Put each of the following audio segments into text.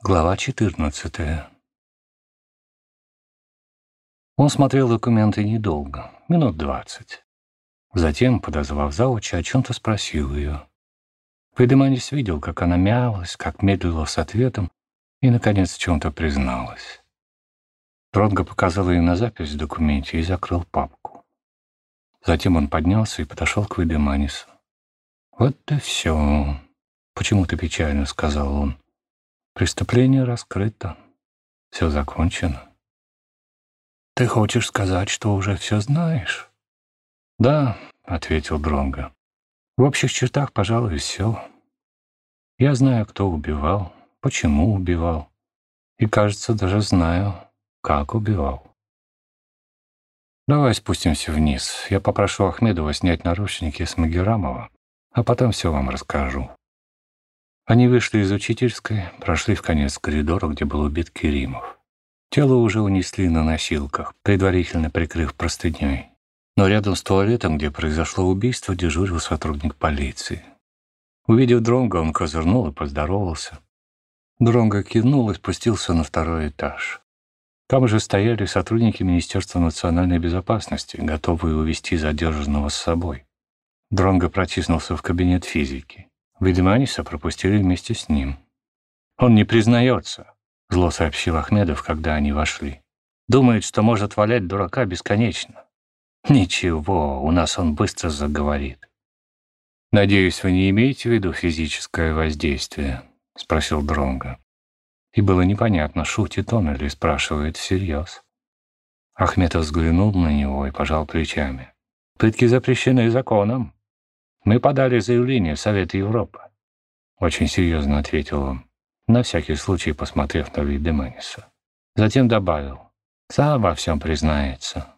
Глава 14. Он смотрел документы недолго, минут двадцать. Затем, подозвав зауча, о чем-то спросил ее. Вейдеманис видел, как она мялась, как медлила с ответом и, наконец, в чем-то призналась. Дронго показал ей на запись в документе и закрыл папку. Затем он поднялся и подошел к Вейдеманису. «Вот и все», — почему-то печально сказал он. Преступление раскрыто. Все закончено. Ты хочешь сказать, что уже все знаешь? Да, ответил Дронго. В общих чертах, пожалуй, все. Я знаю, кто убивал, почему убивал. И, кажется, даже знаю, как убивал. Давай спустимся вниз. Я попрошу Ахмедова снять наручники с Магерамова, а потом все вам расскажу. Они вышли из учительской, прошли в конец коридора, где был убит Керимов. Тело уже унесли на носилках, предварительно прикрыв простыней. Но рядом с туалетом, где произошло убийство, дежурил сотрудник полиции. Увидев Дронга, он козырнул и поздоровался. Дронго кивнул и спустился на второй этаж. Там же стояли сотрудники Министерства национальной безопасности, готовые увести задержанного с собой. Дронго протиснулся в кабинет физики. Ведьманиса пропустили вместе с ним. «Он не признается», — зло сообщил Ахмедов, когда они вошли. «Думает, что может валять дурака бесконечно». «Ничего, у нас он быстро заговорит». «Надеюсь, вы не имеете в виду физическое воздействие?» — спросил Дронга. И было непонятно, шутит он или спрашивает всерьез. Ахметов взглянул на него и пожал плечами. «Пытки запрещены законом. Мы подали заявление в Совет Европы. Очень серьезно ответил он, на всякий случай посмотрев на Вейдеманиса. Затем добавил, сам во всем признается.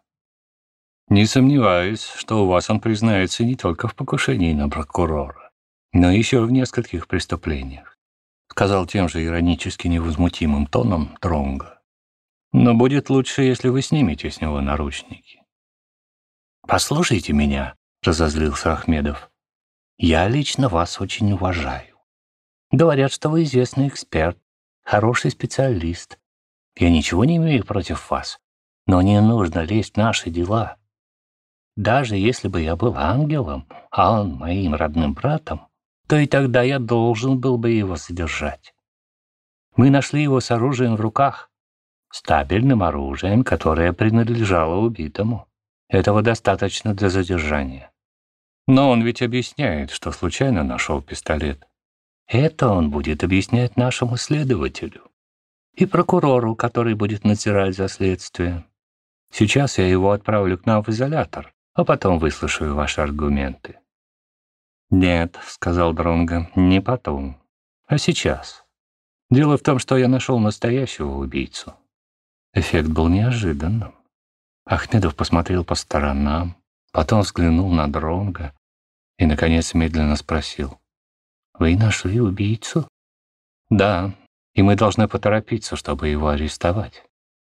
Не сомневаюсь, что у вас он признается не только в покушении на прокурора, но еще в нескольких преступлениях, сказал тем же иронически невозмутимым тоном Тронга. Но будет лучше, если вы снимете с него наручники. «Послушайте меня», — разозлился Ахмедов. Я лично вас очень уважаю. Говорят, что вы известный эксперт, хороший специалист. Я ничего не имею против вас, но не нужно лезть в наши дела. Даже если бы я был ангелом, а он моим родным братом, то и тогда я должен был бы его содержать. Мы нашли его с оружием в руках, стабильным оружием, которое принадлежало убитому. Этого достаточно для задержания. Но он ведь объясняет, что случайно нашел пистолет. Это он будет объяснять нашему следователю и прокурору, который будет надзирать за следствием. Сейчас я его отправлю к нам в изолятор, а потом выслушаю ваши аргументы. «Нет», — сказал Дронго, — «не потом, а сейчас. Дело в том, что я нашел настоящего убийцу». Эффект был неожиданным. Ахмедов посмотрел по сторонам, потом взглянул на Дронга и, наконец, медленно спросил. «Вы нашли убийцу?» «Да, и мы должны поторопиться, чтобы его арестовать.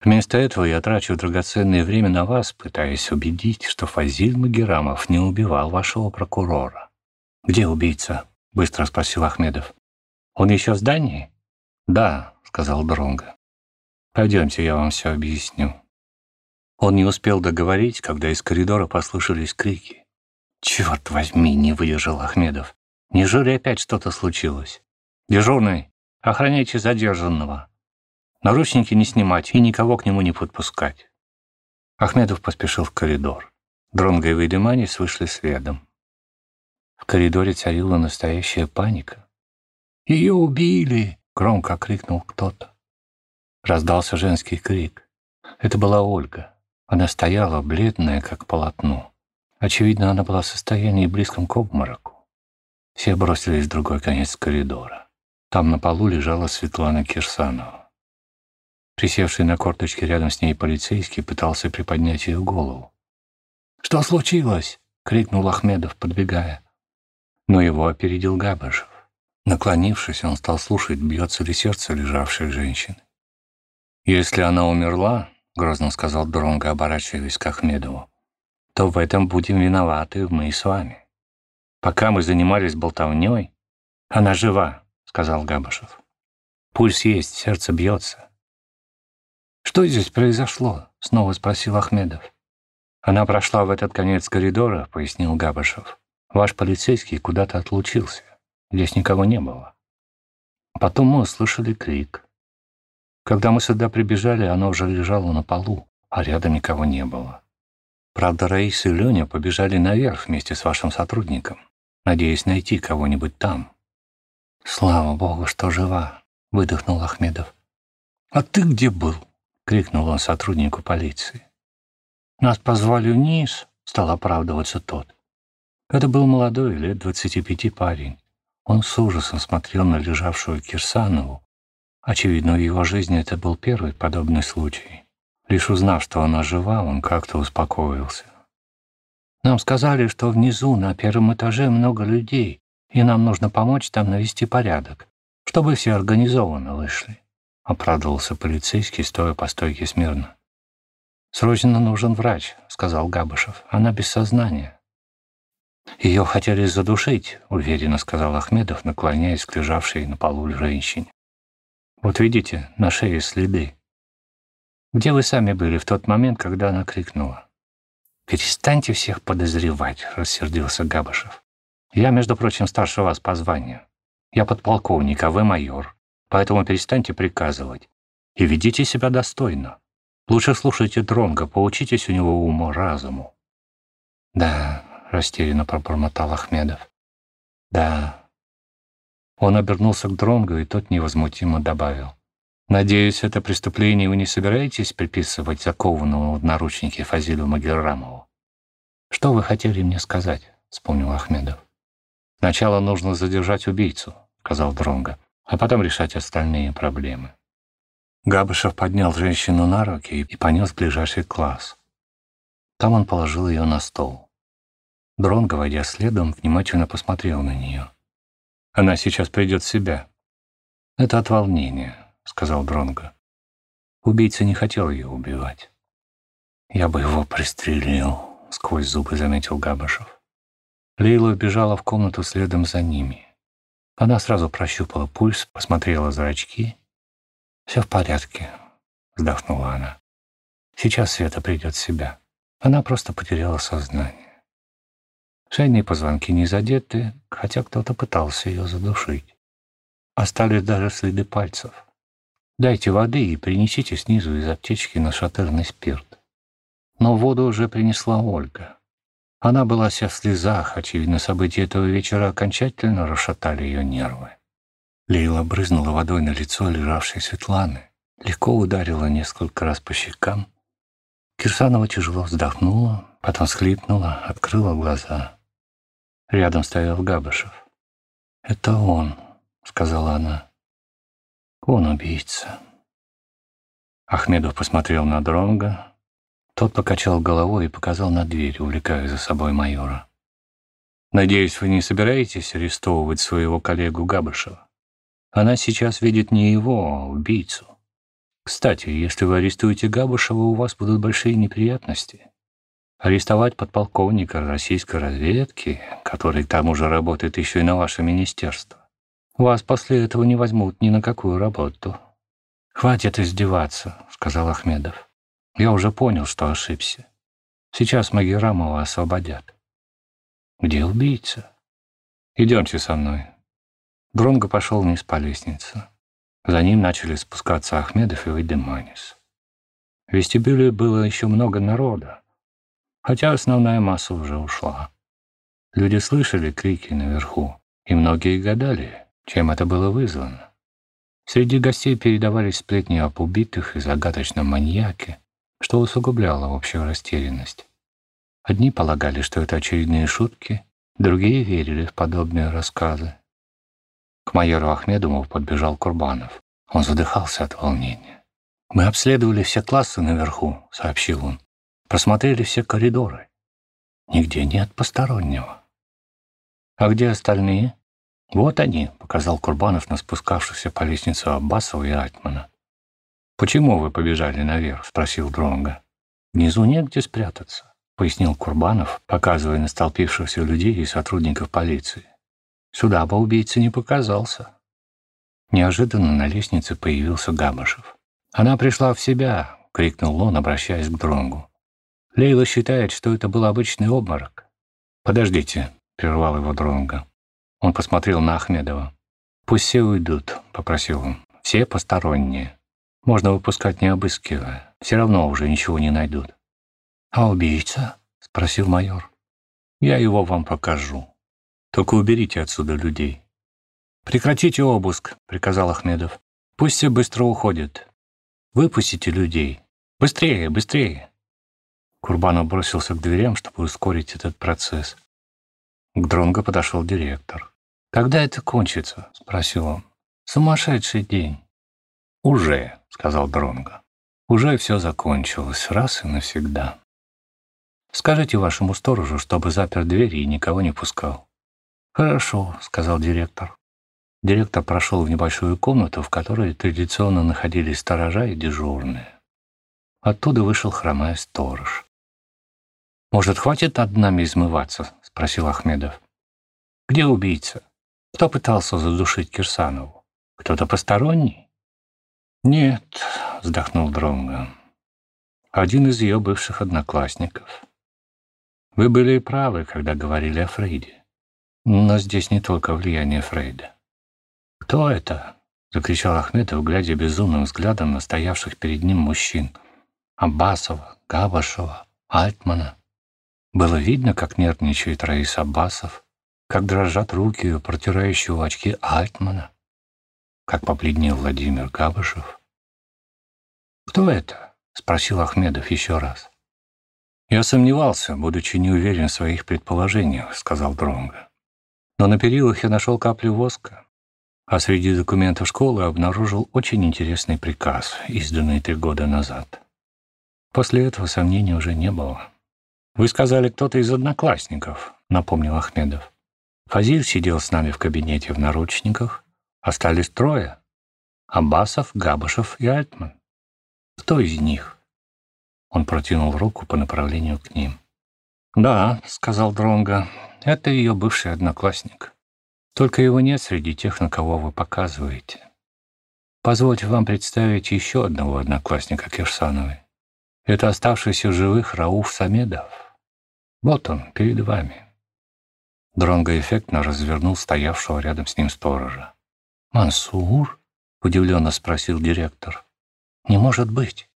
Вместо этого я трачу драгоценное время на вас, пытаясь убедить, что Фазиль Магерамов не убивал вашего прокурора». «Где убийца?» — быстро спросил Ахмедов. «Он еще в здании?» «Да», — сказал Дронго. «Пойдемте, я вам все объясню». Он не успел договорить, когда из коридора послышались крики. «Черт возьми!» — не выдержал Ахмедов. «Неужели опять что-то случилось? Дежурный, охраняйте задержанного. Наручники не снимать и никого к нему не подпускать». Ахмедов поспешил в коридор. Дронго и Вейдеманис вышли следом. В коридоре царила настоящая паника. «Ее убили!» — громко крикнул кто-то. Раздался женский крик. Это была Ольга. Она стояла, бледная, как полотно. Очевидно, она была в состоянии близком к обмороку. Все бросились в другой конец коридора. Там на полу лежала Светлана Кирсанова. Присевший на корточке рядом с ней полицейский пытался приподнять ее голову. «Что случилось?» — крикнул Ахмедов, подбегая. Но его опередил Габышев. Наклонившись, он стал слушать, бьется ли сердце лежавшей женщины. «Если она умерла, — грозно сказал Дронго, оборачиваясь к Ахмедову, то в этом будем виноваты мы с вами. Пока мы занимались болтовней, она жива, сказал Габышев. Пульс есть, сердце бьется. «Что здесь произошло?» — снова спросил Ахмедов. «Она прошла в этот конец коридора», — пояснил Габышев. «Ваш полицейский куда-то отлучился. Здесь никого не было. Потом мы услышали крик. Когда мы сюда прибежали, она уже лежала на полу, а рядом никого не было. Правда, Раиса и Леня побежали наверх вместе с вашим сотрудником, надеясь найти кого-нибудь там. «Слава богу, что жива!» — выдохнул Ахмедов. «А ты где был?» — крикнул он сотруднику полиции. «Нас позвали вниз», — стал оправдываться тот. Это был молодой, лет двадцати пяти парень. Он с ужасом смотрел на лежавшую Кирсанову. Очевидно, в его жизни это был первый подобный случай. Лишь узнав, что она жива, он как-то успокоился. «Нам сказали, что внизу, на первом этаже, много людей, и нам нужно помочь там навести порядок, чтобы все организованно вышли», — оправдывался полицейский, стоя по стойке смирно. «Срочно нужен врач», — сказал Габышев. «Она без сознания». «Ее хотели задушить», — уверенно сказал Ахмедов, наклоняясь к лежавшей на полу женщине. «Вот видите, на шее следы. Где вы сами были в тот момент, когда она крикнула?» «Перестаньте всех подозревать», — рассердился Габышев. «Я, между прочим, старше вас по званию. Я подполковник, а вы майор. Поэтому перестаньте приказывать. И ведите себя достойно. Лучше слушайте Дронга, поучитесь у него уму-разуму». «Да», — растерянно пробормотал Ахмедов. «Да». Он обернулся к Дронгу, и тот невозмутимо добавил. «Надеюсь, это преступление вы не собираетесь приписывать закованному в наручники Фазилу Магеррамову?» «Что вы хотели мне сказать?» — вспомнил Ахмедов. «Сначала нужно задержать убийцу», — сказал Дронга, «а потом решать остальные проблемы». Габышев поднял женщину на руки и понес в ближайший класс. Там он положил ее на стол. Дронго, войдя следом, внимательно посмотрел на нее. «Она сейчас придет в себя». «Это от волнения», — сказал Дронго. Убийца не хотел ее убивать. «Я бы его пристрелил», — сквозь зубы заметил Габышев. Лейла бежала в комнату следом за ними. Она сразу прощупала пульс, посмотрела зрачки «Все в порядке», — вздохнула она. «Сейчас Света придет в себя. Она просто потеряла сознание. Шейные позвонки не задеты, хотя кто-то пытался ее задушить. Остались даже следы пальцев. Дайте воды и принесите снизу из аптечки нашатырный спирт. Но воду уже принесла Ольга. Она была вся в слезах, очевидно, события этого вечера окончательно расшатали ее нервы. Лейла брызнула водой на лицо лежавшей Светланы, легко ударила несколько раз по щекам. Кирсанова тяжело вздохнула, потом схлипнула, открыла глаза. Рядом стоял Габышев. «Это он», — сказала она. «Он убийца». Ахмедов посмотрел на Дронга. Тот покачал головой и показал на дверь, увлекая за собой майора. «Надеюсь, вы не собираетесь арестовывать своего коллегу Габышева?» Она сейчас видит не его, а убийцу. Кстати, если вы арестуете Габушева, у вас будут большие неприятности. Арестовать подполковника российской разведки, который к тому же работает еще и на ваше министерство. Вас после этого не возьмут ни на какую работу. «Хватит издеваться», — сказал Ахмедов. «Я уже понял, что ошибся. Сейчас Магерамова освободят». «Где убийца?» «Идемте со мной. Дронго пошел вниз по лестнице. За ним начали спускаться Ахмедов и Вайдеманис. В вестибюле было еще много народа, хотя основная масса уже ушла. Люди слышали крики наверху, и многие гадали, чем это было вызвано. Среди гостей передавались сплетни об убитых и загадочном маньяке, что усугубляло общую растерянность. Одни полагали, что это очередные шутки, другие верили в подобные рассказы. К майору Ахмедову подбежал Курбанов. Он задыхался от волнения. «Мы обследовали все классы наверху», — сообщил он. «Просмотрели все коридоры. Нигде нет постороннего». «А где остальные?» «Вот они», — показал Курбанов на спускавшихся по лестнице Аббасова и Альтмана. «Почему вы побежали наверх?» — спросил Дронга. «Внизу негде спрятаться», — пояснил Курбанов, показывая на столпившихся людей и сотрудников полиции. Сюда бы убийца не показался. Неожиданно на лестнице появился Габышев. «Она пришла в себя!» — крикнул он, обращаясь к Дронгу. «Лейла считает, что это был обычный обморок». «Подождите», — прервал его Дронга. Он посмотрел на Ахмедова. «Пусть все уйдут», — попросил он. «Все посторонние. Можно выпускать не обыскивая. Все равно уже ничего не найдут». «А убийца?» — спросил майор. «Я его вам покажу. Только уберите отсюда людей». «Прекратите обыск», — приказал Ахмедов. «Пусть все быстро уходят. Выпустите людей. Быстрее, быстрее!» Курбанов бросился к дверям, чтобы ускорить этот процесс. К Дронго подошел директор. «Когда это кончится?» — спросил он. «Сумасшедший день». «Уже», — сказал Дронго. «Уже все закончилось, раз и навсегда. Скажите вашему сторожу, чтобы запер двери и никого не пускал». «Хорошо», — сказал директор. Директор прошел в небольшую комнату, в которой традиционно находились сторожа и дежурные. Оттуда вышел хромая сторож. «Может, хватит над нами измываться?» — спросил Ахмедов. «Где убийца? Кто пытался задушить Кирсанову? Кто-то посторонний?» «Нет», — вздохнул Дронго. «Один из ее бывших одноклассников. Вы были правы, когда говорили о Фрейде. Но здесь не только влияние Фрейда. «Кто это?» — закричал Ахметов, глядя безумным взглядом на стоявших перед ним мужчин. Аббасова, Габашева, Альтмана. Было видно, как нервничает Раис Аббасов, как дрожат руки ее, протирающие очки Альтмана, как побледнел Владимир Габашев. «Кто это?» — спросил Ахмедов еще раз. «Я сомневался, будучи не уверен в своих предположениях», — сказал Дронго. «Но на перилах я нашел капли воска, а среди документов школы обнаружил очень интересный приказ, изданный три года назад. После этого сомнений уже не было. «Вы сказали, кто-то из одноклассников», — напомнил Ахмедов. Фазиль сидел с нами в кабинете в наручниках. Остались трое. Аббасов, Габышев и Альтман. Кто из них? Он протянул руку по направлению к ним. «Да», — сказал Дронга, — «это ее бывший одноклассник. Только его нет среди тех, на кого вы показываете. Позвольте вам представить еще одного одноклассника Кирсановой. Это оставшийся живых Рауф Самедов. Вот он, перед вами. Дронго эффектно развернул стоявшего рядом с ним сторожа. «Мансур?» — удивленно спросил директор. «Не может быть».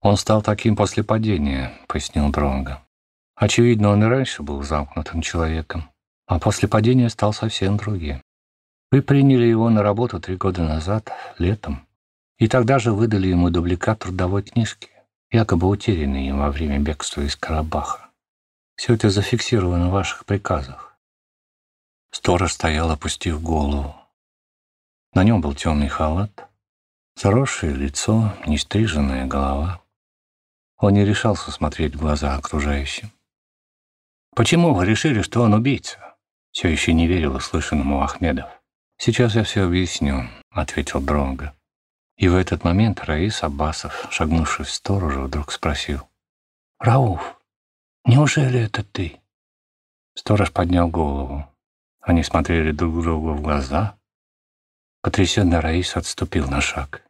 «Он стал таким после падения», — пояснил Дронго. «Очевидно, он и раньше был замкнутым человеком а после падения стал совсем другим. Вы приняли его на работу три года назад, летом, и тогда же выдали ему дубликат трудовой книжки, якобы утерянный им во время бегства из Карабаха. Все это зафиксировано в ваших приказах. Сторож стоял, опустив голову. На нем был темный халат, заросшее лицо, нестриженная голова. Он не решался смотреть в глаза окружающим. «Почему вы решили, что он убийца?» все еще не верил услышанному Ахмедов. «Сейчас я все объясню», — ответил Дронго. И в этот момент Раис Аббасов, шагнувший в сторожу, вдруг спросил. «Рауф, неужели это ты?» Сторож поднял голову. Они смотрели друг другу в глаза. Потрясенный Раис отступил на шаг.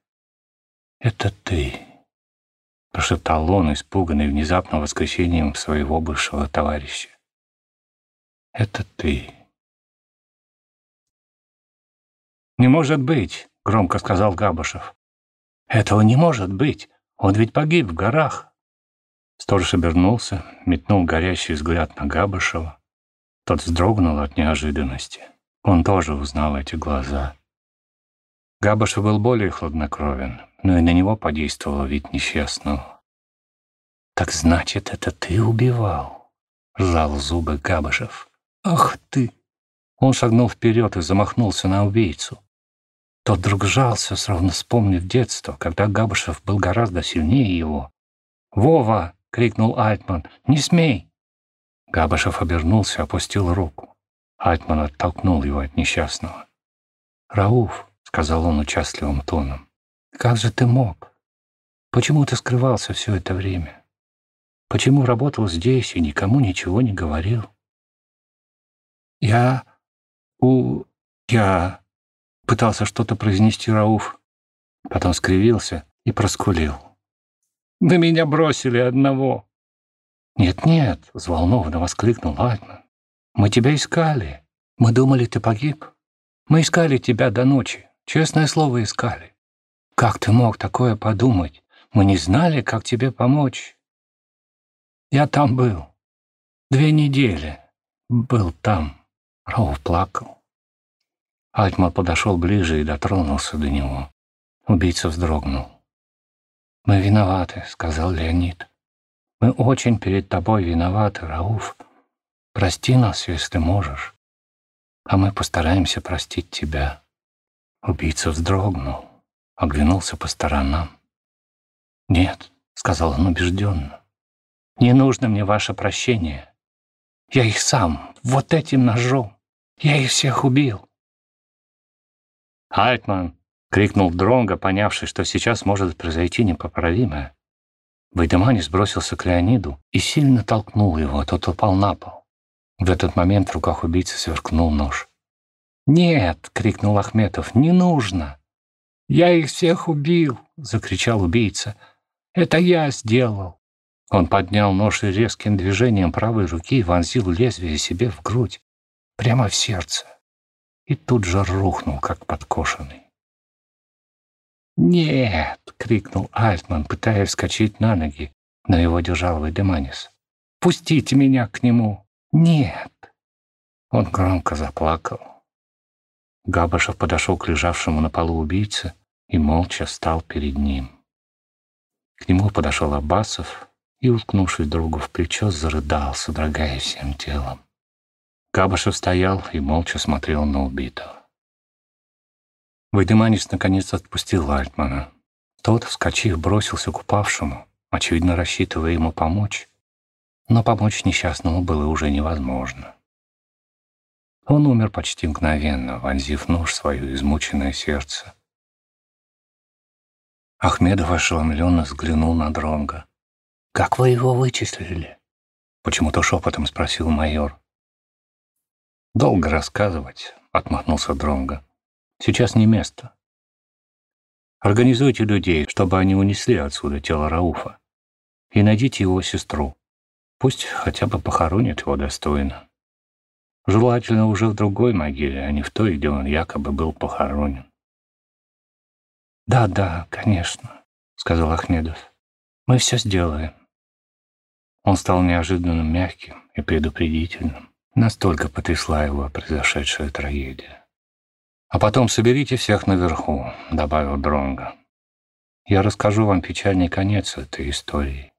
«Это ты», — прошептал он, испуганный внезапным воскресением своего бывшего товарища. «Это ты». «Не может быть!» — громко сказал Габышев. «Этого не может быть! Он ведь погиб в горах!» Сторож обернулся, метнул горящий взгляд на Габышева. Тот вздрогнул от неожиданности. Он тоже узнал эти глаза. Габышев был более хладнокровен, но и на него подействовал вид несчастного. «Так значит, это ты убивал?» — сжал зубы Габышев. «Ах ты!» Он шагнул вперед и замахнулся на убийцу. Тот вдруг сжался, словно вспомнив детство, когда Габышев был гораздо сильнее его. «Вова!» — крикнул Альтман. «Не смей!» Габышев обернулся, опустил руку. Альтман оттолкнул его от несчастного. «Рауф!» — сказал он участливым тоном. «Как же ты мог? Почему ты скрывался все это время? Почему работал здесь и никому ничего не говорил?» «Я... у... я...» Пытался что-то произнести Рауф, потом скривился и проскулил. «Вы меня бросили одного!» «Нет-нет», — взволнованно воскликнул Альтман. «Мы тебя искали. Мы думали, ты погиб. Мы искали тебя до ночи. Честное слово, искали. Как ты мог такое подумать? Мы не знали, как тебе помочь. Я там был. Две недели. Был там. Рауф плакал. Альтман подошел ближе и дотронулся до него. Убийца вздрогнул. «Мы виноваты», — сказал Леонид. «Мы очень перед тобой виноваты, Рауф. Прости нас, если можешь, а мы постараемся простить тебя». Убийца вздрогнул, оглянулся по сторонам. «Нет», — сказал он убежденно, — «не нужно мне ваше прощение. Я их сам, вот этим ножом, я их всех убил». «Альтман!» — крикнул Дронго, понявший, что сейчас может произойти непоправимое. Вайдеманис бросился к Леониду и сильно толкнул его, тот упал на пол. В этот момент в руках убийцы сверкнул нож. «Нет!» — крикнул Ахметов. «Не нужно!» «Я их всех убил!» — закричал убийца. «Это я сделал!» Он поднял нож и резким движением правой руки вонзил лезвие себе в грудь, прямо в сердце, и тут же рухнул, как подкошенный. «Нет!» — крикнул Альтман, пытаясь вскочить на ноги, но его держал Вайдеманис. «Пустите меня к нему!» «Нет!» Он громко заплакал. Габашев подошел к лежавшему на полу убийце и молча стал перед ним. К нему подошел Аббасов и, уткнувшись другу в плечо, зарыдал, содрогая всем телом. Габашев стоял и молча смотрел на убитого. Вайдеманис наконец отпустил Альтмана. Тот, вскочив, бросился к упавшему, очевидно рассчитывая ему помочь, но помочь несчастному было уже невозможно. Он умер почти мгновенно, вонзив нож в свое измученное сердце. Ахмедов ошеломленно взглянул на Дронга. «Как вы его вычислили?» Почему-то шепотом спросил майор. «Долго рассказывать», — отмахнулся Дронга. «Сейчас не место. Организуйте людей, чтобы они унесли отсюда тело Рауфа. И найдите его сестру. Пусть хотя бы похоронят его достойно. Желательно уже в другой могиле, а не в той, где он якобы был похоронен. «Да, да, конечно», — сказал Ахмедов. «Мы все сделаем». Он стал неожиданно мягким и предупредительным. Настолько потрясла его произошедшая трагедия. «А потом соберите всех наверху», — добавил Дронго. «Я расскажу вам печальный конец этой истории.